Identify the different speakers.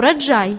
Speaker 1: урожай